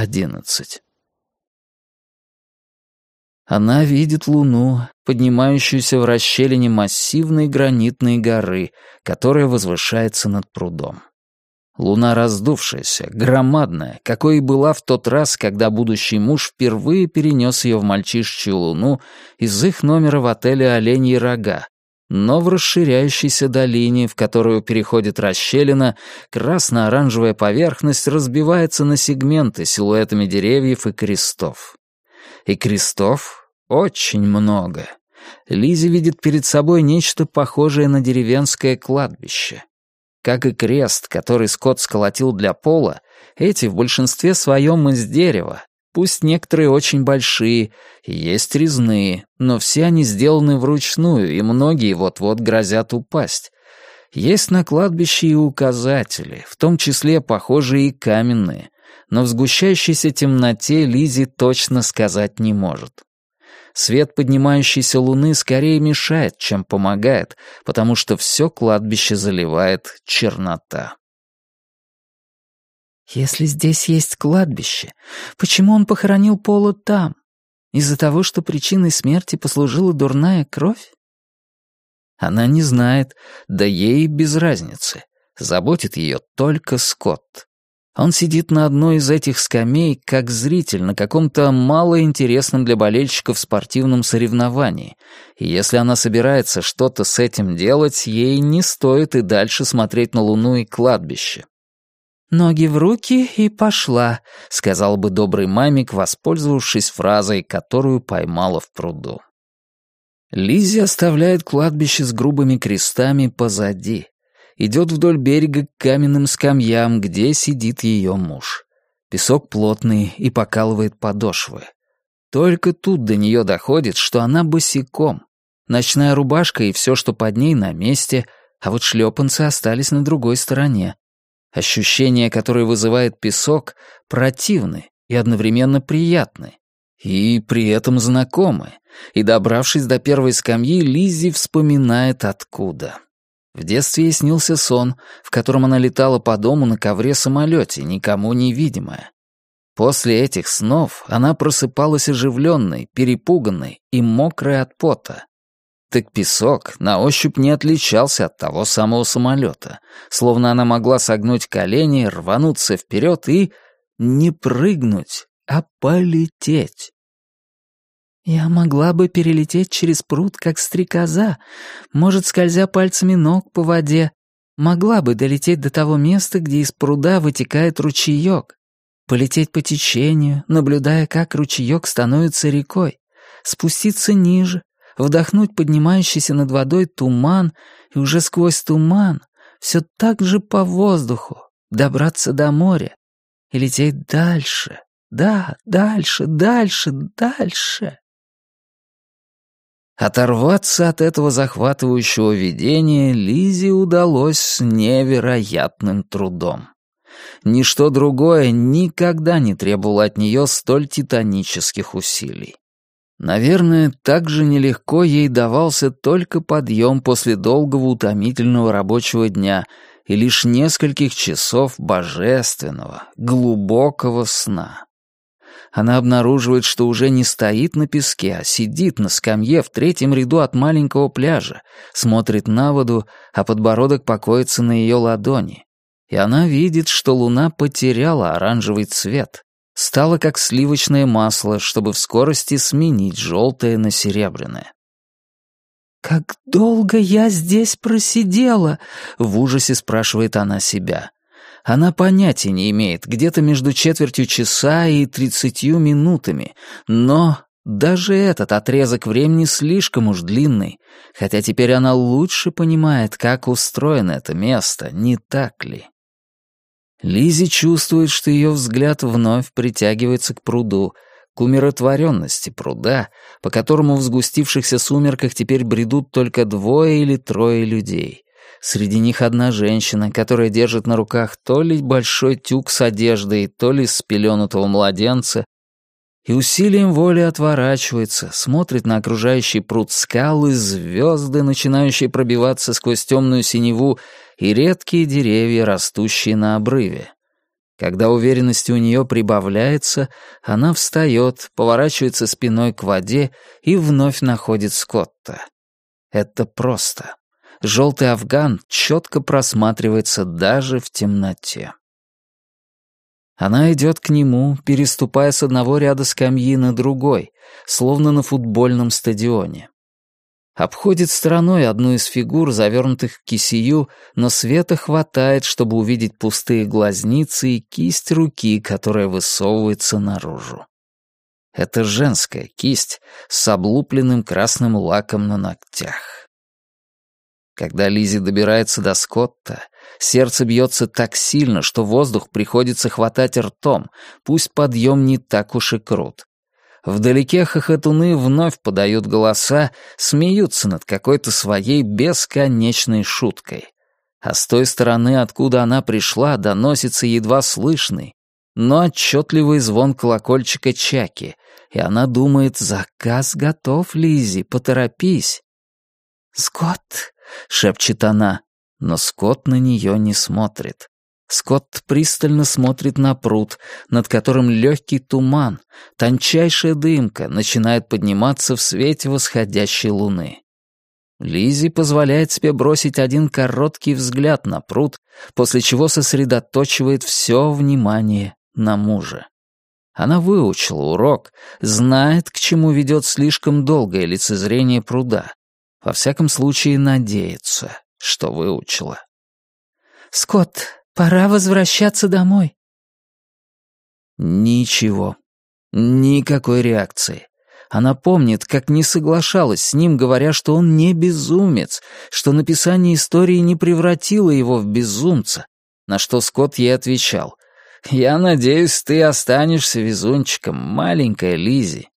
11. Она видит луну, поднимающуюся в расщелине массивной гранитной горы, которая возвышается над прудом. Луна раздувшаяся, громадная, какой и была в тот раз, когда будущий муж впервые перенес ее в мальчишечью луну из их номера в отеле «Оленьи рога», но в расширяющейся долине, в которую переходит расщелина, красно-оранжевая поверхность разбивается на сегменты силуэтами деревьев и крестов. И крестов очень много. Лизи видит перед собой нечто похожее на деревенское кладбище. Как и крест, который Скотт сколотил для пола, эти в большинстве своем из дерева, Пусть некоторые очень большие, есть резные, но все они сделаны вручную, и многие вот-вот грозят упасть. Есть на кладбище и указатели, в том числе похожие и каменные, но в сгущающейся темноте Лизи точно сказать не может. Свет поднимающейся луны скорее мешает, чем помогает, потому что все кладбище заливает чернота. Если здесь есть кладбище, почему он похоронил Пола там? Из-за того, что причиной смерти послужила дурная кровь? Она не знает, да ей без разницы. Заботит ее только Скотт. Он сидит на одной из этих скамей, как зритель на каком-то малоинтересном для болельщиков спортивном соревновании, и если она собирается что-то с этим делать, ей не стоит и дальше смотреть на Луну и кладбище. «Ноги в руки и пошла», — сказал бы добрый мамик, воспользовавшись фразой, которую поймала в пруду. Лизи оставляет кладбище с грубыми крестами позади. Идет вдоль берега к каменным скамьям, где сидит ее муж. Песок плотный и покалывает подошвы. Только тут до нее доходит, что она босиком. Ночная рубашка и все, что под ней, на месте, а вот шлепанцы остались на другой стороне. Ощущения, которые вызывает песок, противны и одновременно приятны. И при этом знакомы. И, добравшись до первой скамьи, Лиззи вспоминает откуда. В детстве ей снился сон, в котором она летала по дому на ковре-самолете, никому невидимая. После этих снов она просыпалась оживленной, перепуганной и мокрой от пота. Так песок на ощупь не отличался от того самого самолета, словно она могла согнуть колени, рвануться вперед и не прыгнуть, а полететь. Я могла бы перелететь через пруд, как стрекоза, может, скользя пальцами ног по воде. Могла бы долететь до того места, где из пруда вытекает ручеек. Полететь по течению, наблюдая, как ручеек становится рекой. Спуститься ниже, вдохнуть поднимающийся над водой туман и уже сквозь туман все так же по воздуху добраться до моря и лететь дальше, да, дальше, дальше, дальше. Оторваться от этого захватывающего видения Лизе удалось с невероятным трудом. Ничто другое никогда не требовало от нее столь титанических усилий. Наверное, так же нелегко ей давался только подъем после долгого утомительного рабочего дня и лишь нескольких часов божественного, глубокого сна. Она обнаруживает, что уже не стоит на песке, а сидит на скамье в третьем ряду от маленького пляжа, смотрит на воду, а подбородок покоится на ее ладони. И она видит, что луна потеряла оранжевый цвет, стало как сливочное масло, чтобы в скорости сменить желтое на серебряное. «Как долго я здесь просидела?» — в ужасе спрашивает она себя. Она понятия не имеет, где-то между четвертью часа и тридцатью минутами, но даже этот отрезок времени слишком уж длинный, хотя теперь она лучше понимает, как устроено это место, не так ли? Лизи чувствует, что ее взгляд вновь притягивается к пруду, к умиротворенности пруда, по которому в сгустившихся сумерках теперь бредут только двое или трое людей. Среди них одна женщина, которая держит на руках то ли большой тюк с одеждой, то ли спеленутого младенца, и усилием воли отворачивается, смотрит на окружающий пруд скалы, звезды, начинающие пробиваться сквозь темную синеву, и редкие деревья, растущие на обрыве. Когда уверенности у нее прибавляется, она встает, поворачивается спиной к воде и вновь находит Скотта. Это просто. Желтый афган четко просматривается даже в темноте. Она идет к нему, переступая с одного ряда скамьи на другой, словно на футбольном стадионе. Обходит стороной одну из фигур, завернутых в кисию, но света хватает, чтобы увидеть пустые глазницы и кисть руки, которая высовывается наружу. Это женская кисть с облупленным красным лаком на ногтях. Когда Лизи добирается до Скотта, сердце бьется так сильно, что воздух приходится хватать ртом, пусть подъем не так уж и крут. Вдалеке хохотуны вновь подают голоса, смеются над какой-то своей бесконечной шуткой. А с той стороны, откуда она пришла, доносится едва слышный, но отчетливый звон колокольчика Чаки, и она думает, заказ готов, Лизи, поторопись. «Скотт!» — шепчет она, но Скотт на нее не смотрит. Скотт пристально смотрит на пруд, над которым легкий туман, тончайшая дымка начинает подниматься в свете восходящей луны. Лизи позволяет себе бросить один короткий взгляд на пруд, после чего сосредоточивает все внимание на муже. Она выучила урок, знает, к чему ведет слишком долгое лицезрение пруда. Во всяком случае, надеется, что выучила. «Скотт, Пора возвращаться домой. Ничего. Никакой реакции. Она помнит, как не соглашалась с ним, говоря, что он не безумец, что написание истории не превратило его в безумца, на что Скотт ей отвечал. «Я надеюсь, ты останешься везунчиком, маленькая Лизи.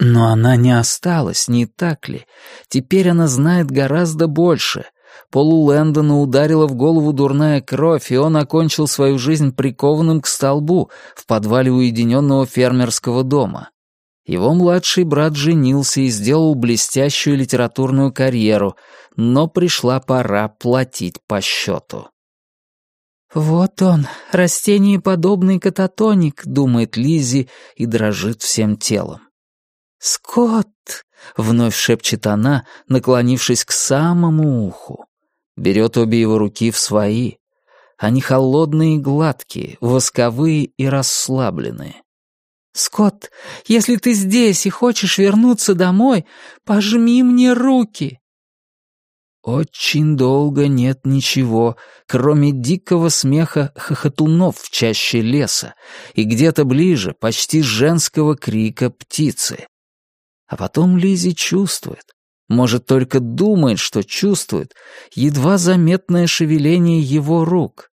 Но она не осталась, не так ли? Теперь она знает гораздо больше — Полу Лэндона ударила в голову дурная кровь, и он окончил свою жизнь прикованным к столбу в подвале уединенного фермерского дома. Его младший брат женился и сделал блестящую литературную карьеру, но пришла пора платить по счету. «Вот он, растениеподобный кататоник», — думает Лизи и дрожит всем телом. «Скотт!» — вновь шепчет она, наклонившись к самому уху. Берет обе его руки в свои. Они холодные и гладкие, восковые и расслабленные. «Скотт, если ты здесь и хочешь вернуться домой, пожми мне руки!» Очень долго нет ничего, кроме дикого смеха хохотунов в чаще леса и где-то ближе почти женского крика птицы. А потом Лизи чувствует, может, только думает, что чувствует, едва заметное шевеление его рук.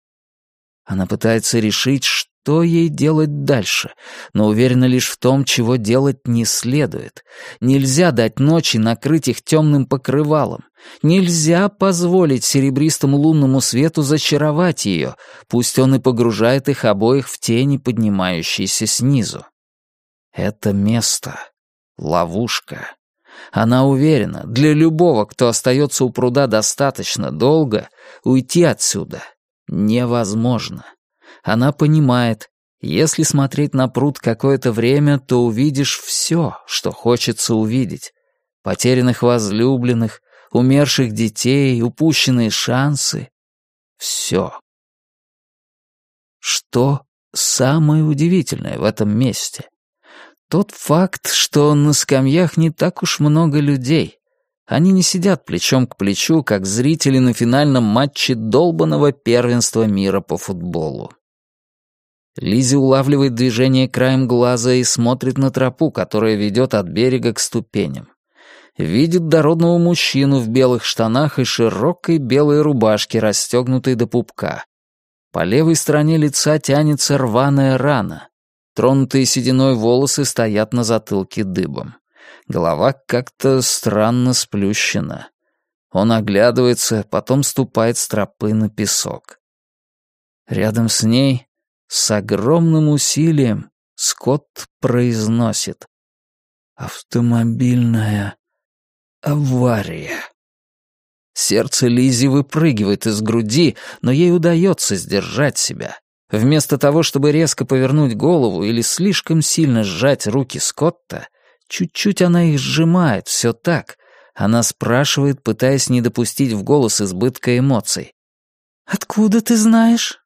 Она пытается решить, что ей делать дальше, но уверена лишь в том, чего делать не следует. Нельзя дать ночи накрыть их темным покрывалом. Нельзя позволить серебристому лунному свету зачаровать ее, пусть он и погружает их обоих в тени, поднимающиеся снизу. Это место — ловушка. Она уверена, для любого, кто остается у пруда достаточно долго, уйти отсюда невозможно. Она понимает, если смотреть на пруд какое-то время, то увидишь все, что хочется увидеть. Потерянных возлюбленных, умерших детей, упущенные шансы. Все. Что самое удивительное в этом месте? Тот факт, что на скамьях не так уж много людей. Они не сидят плечом к плечу, как зрители на финальном матче долбанного первенства мира по футболу. Лизи улавливает движение краем глаза и смотрит на тропу, которая ведет от берега к ступеням. Видит дородного мужчину в белых штанах и широкой белой рубашке, расстегнутой до пупка. По левой стороне лица тянется рваная рана. Тронутые сединой волосы стоят на затылке дыбом. Голова как-то странно сплющена. Он оглядывается, потом ступает с тропы на песок. Рядом с ней, с огромным усилием, Скотт произносит «Автомобильная авария». Сердце Лизи выпрыгивает из груди, но ей удается сдержать себя. Вместо того, чтобы резко повернуть голову или слишком сильно сжать руки Скотта, чуть-чуть она их сжимает, все так. Она спрашивает, пытаясь не допустить в голос избытка эмоций. «Откуда ты знаешь?»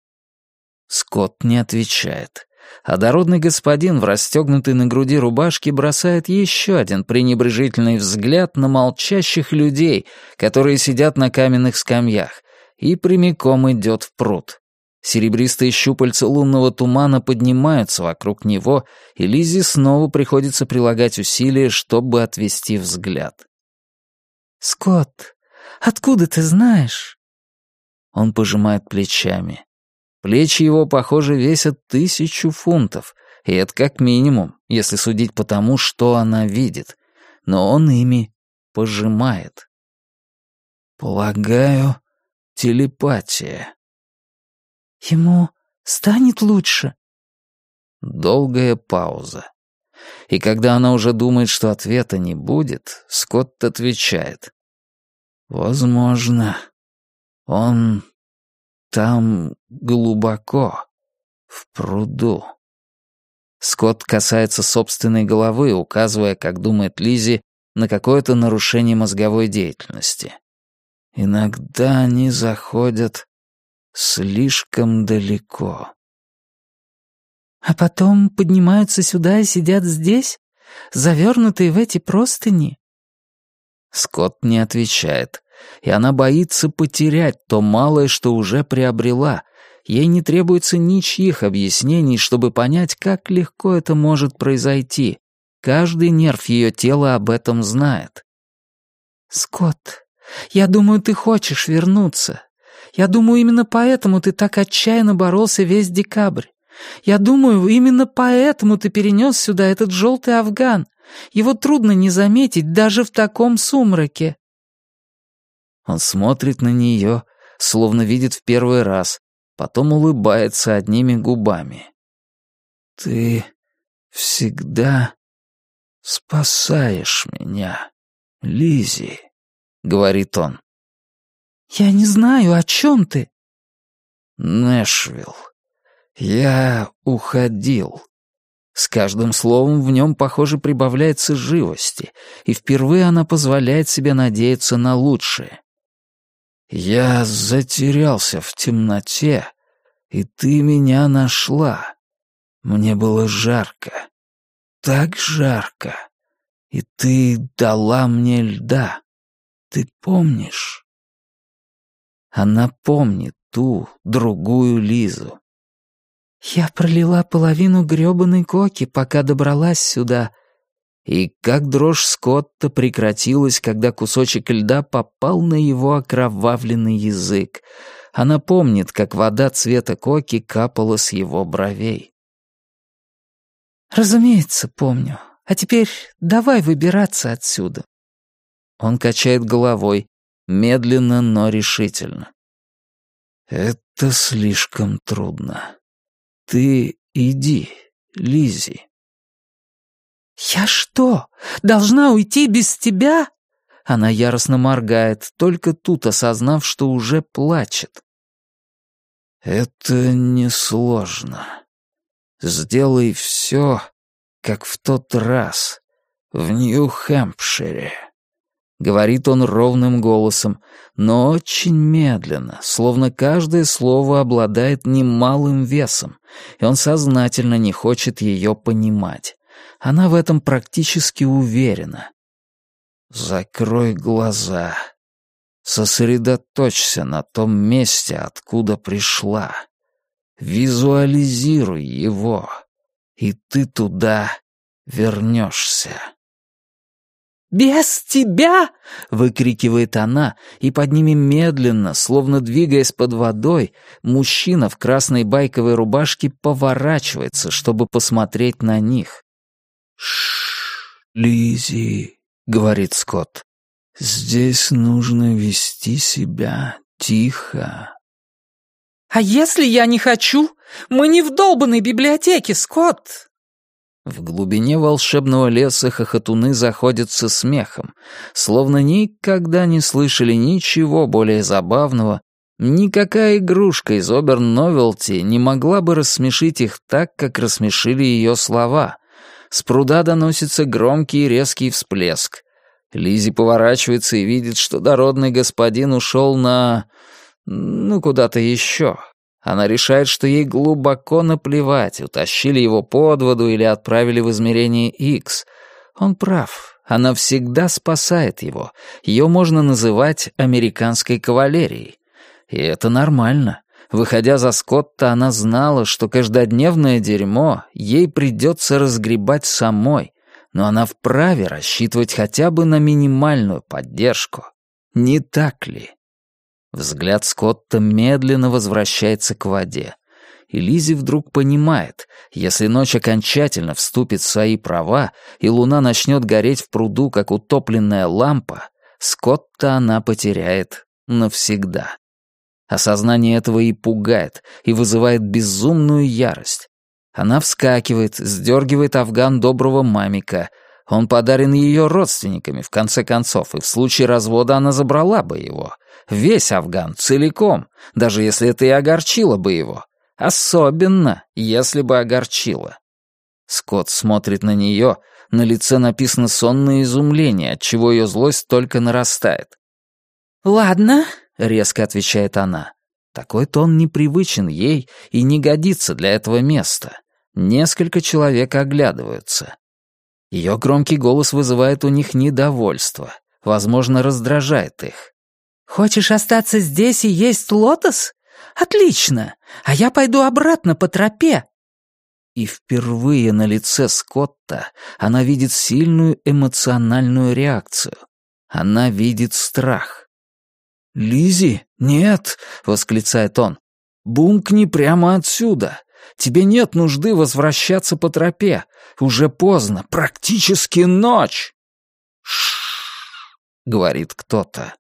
Скотт не отвечает. А дородный господин в расстегнутой на груди рубашке бросает еще один пренебрежительный взгляд на молчащих людей, которые сидят на каменных скамьях, и прямиком идет в пруд. Серебристые щупальца лунного тумана поднимаются вокруг него, и Лизе снова приходится прилагать усилия, чтобы отвести взгляд. «Скотт, откуда ты знаешь?» Он пожимает плечами. Плечи его, похоже, весят тысячу фунтов, и это как минимум, если судить по тому, что она видит. Но он ими пожимает. Полагаю, телепатия. Ему станет лучше. Долгая пауза. И когда она уже думает, что ответа не будет, Скотт отвечает. «Возможно. Он там глубоко, в пруду. Скотт касается собственной головы, указывая, как думает Лизи, на какое-то нарушение мозговой деятельности. Иногда они заходят слишком далеко. А потом поднимаются сюда и сидят здесь, завернутые в эти простыни? Скотт не отвечает и она боится потерять то малое, что уже приобрела. Ей не требуется ничьих объяснений, чтобы понять, как легко это может произойти. Каждый нерв ее тела об этом знает. «Скотт, я думаю, ты хочешь вернуться. Я думаю, именно поэтому ты так отчаянно боролся весь декабрь. Я думаю, именно поэтому ты перенес сюда этот желтый афган. Его трудно не заметить даже в таком сумраке. Он смотрит на нее, словно видит в первый раз, потом улыбается одними губами. «Ты всегда спасаешь меня, Лизи, говорит он. «Я не знаю, о чем ты?» «Нэшвилл. Я уходил». С каждым словом в нем, похоже, прибавляется живости, и впервые она позволяет себе надеяться на лучшее. Я затерялся в темноте, и ты меня нашла. Мне было жарко, так жарко, и ты дала мне льда. Ты помнишь? Она помнит ту, другую Лизу. Я пролила половину грёбаной коки, пока добралась сюда, и как дрожь Скотта прекратилась, когда кусочек льда попал на его окровавленный язык. Она помнит, как вода цвета коки капала с его бровей. «Разумеется, помню. А теперь давай выбираться отсюда». Он качает головой, медленно, но решительно. «Это слишком трудно. Ты иди, Лизи. «Я что, должна уйти без тебя?» Она яростно моргает, только тут осознав, что уже плачет. «Это несложно. Сделай все, как в тот раз, в Нью-Хэмпшире», — говорит он ровным голосом, но очень медленно, словно каждое слово обладает немалым весом, и он сознательно не хочет ее понимать. Она в этом практически уверена. Закрой глаза. Сосредоточься на том месте, откуда пришла. Визуализируй его, и ты туда вернешься. «Без тебя!» — выкрикивает она, и под ними медленно, словно двигаясь под водой, мужчина в красной байковой рубашке поворачивается, чтобы посмотреть на них. «Шш, Лизи, говорит Скотт, — «здесь нужно вести себя тихо». «А если я не хочу? Мы не в долбанной библиотеке, Скотт!» В глубине волшебного леса хохотуны заходятся смехом, словно никогда не слышали ничего более забавного, Никакая игрушка из Оберн-Новелти не могла бы рассмешить их так, как рассмешили ее слова. С пруда доносится громкий и резкий всплеск. Лизи поворачивается и видит, что дородный господин ушел на... ну, куда-то еще. Она решает, что ей глубоко наплевать, утащили его под воду или отправили в измерение X. Он прав, она всегда спасает его. Ее можно называть американской кавалерией. И это нормально. Выходя за Скотта, она знала, что каждодневное дерьмо ей придется разгребать самой, но она вправе рассчитывать хотя бы на минимальную поддержку. Не так ли? Взгляд Скотта медленно возвращается к воде. И Лизи вдруг понимает, если ночь окончательно вступит в свои права, и луна начнет гореть в пруду, как утопленная лампа, Скотта она потеряет навсегда. Осознание этого и пугает, и вызывает безумную ярость. Она вскакивает, сдергивает афган доброго мамика. Он подарен ее родственниками, в конце концов, и в случае развода она забрала бы его. Весь афган, целиком, даже если это и огорчило бы его. Особенно, если бы огорчило. Скотт смотрит на нее, на лице написано сонное изумление, отчего ее злость только нарастает. «Ладно», — резко отвечает она. Такой тон непривычен ей и не годится для этого места. Несколько человек оглядываются. Ее громкий голос вызывает у них недовольство, возможно, раздражает их. «Хочешь остаться здесь и есть лотос? Отлично! А я пойду обратно по тропе!» И впервые на лице Скотта она видит сильную эмоциональную реакцию. Она видит страх. Лизи, нет!» — восклицает он. «Бумкни прямо отсюда. Тебе нет нужды возвращаться по тропе. Уже поздно, практически ночь!» «Ш-ш-ш!» говорит кто-то.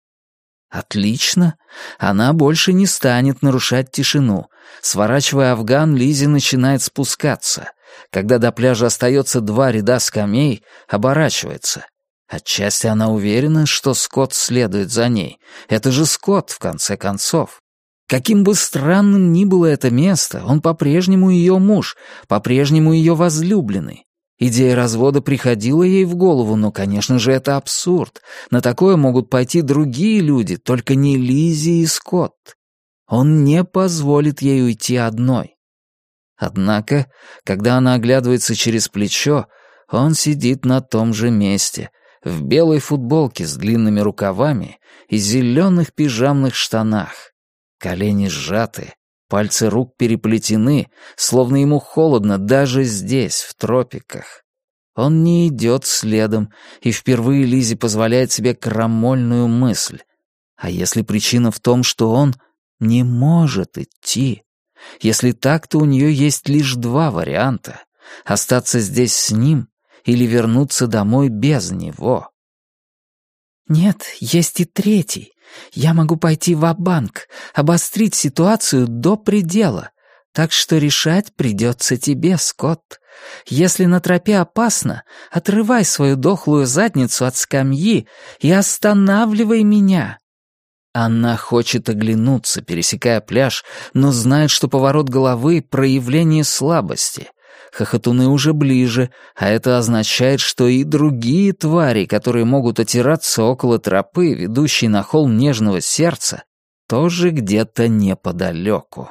Отлично. Она больше не станет нарушать тишину. Сворачивая афган, Лизи начинает спускаться. Когда до пляжа остается два ряда скамей, оборачивается. Отчасти она уверена, что Скотт следует за ней. Это же Скотт, в конце концов. Каким бы странным ни было это место, он по-прежнему ее муж, по-прежнему ее возлюбленный. Идея развода приходила ей в голову, но, конечно же, это абсурд. На такое могут пойти другие люди, только не Лизи и Скотт. Он не позволит ей уйти одной. Однако, когда она оглядывается через плечо, он сидит на том же месте — в белой футболке с длинными рукавами и зеленых пижамных штанах. Колени сжаты, пальцы рук переплетены, словно ему холодно даже здесь, в тропиках. Он не идет следом, и впервые Лизе позволяет себе крамольную мысль. А если причина в том, что он не может идти? Если так, то у нее есть лишь два варианта — остаться здесь с ним или вернуться домой без него. «Нет, есть и третий. Я могу пойти в банк обострить ситуацию до предела. Так что решать придется тебе, Скотт. Если на тропе опасно, отрывай свою дохлую задницу от скамьи и останавливай меня». Она хочет оглянуться, пересекая пляж, но знает, что поворот головы — проявление слабости. Хохотуны уже ближе, а это означает, что и другие твари, которые могут отираться около тропы, ведущей на холм нежного сердца, тоже где-то неподалеку.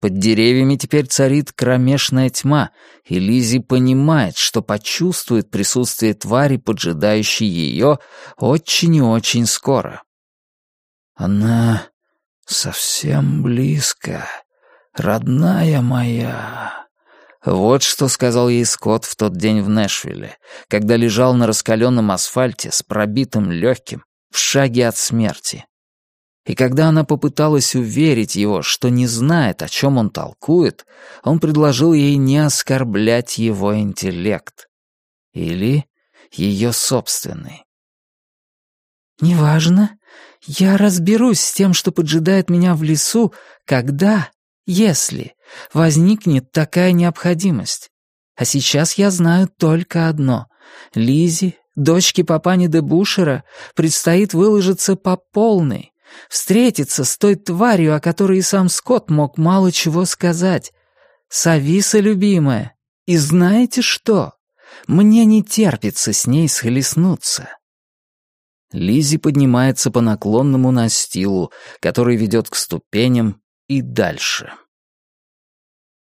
Под деревьями теперь царит кромешная тьма, и Лизи понимает, что почувствует присутствие твари, поджидающей ее, очень и очень скоро. Она совсем близко, родная моя. Вот что сказал ей Скотт в тот день в Нэшвилле, когда лежал на раскаленном асфальте с пробитым легким, в шаге от смерти. И когда она попыталась уверить его, что не знает, о чем он толкует, он предложил ей не оскорблять его интеллект. Или ее собственный. «Неважно. Я разберусь с тем, что поджидает меня в лесу, когда если возникнет такая необходимость. А сейчас я знаю только одно. Лизи, дочке папани де Бушера, предстоит выложиться по полной, Встретиться с той тварью, о которой и сам Скотт мог мало чего сказать. Сависа, любимая. И знаете что? Мне не терпится с ней схлестнуться. Лизи поднимается по наклонному настилу, который ведет к ступеням и дальше.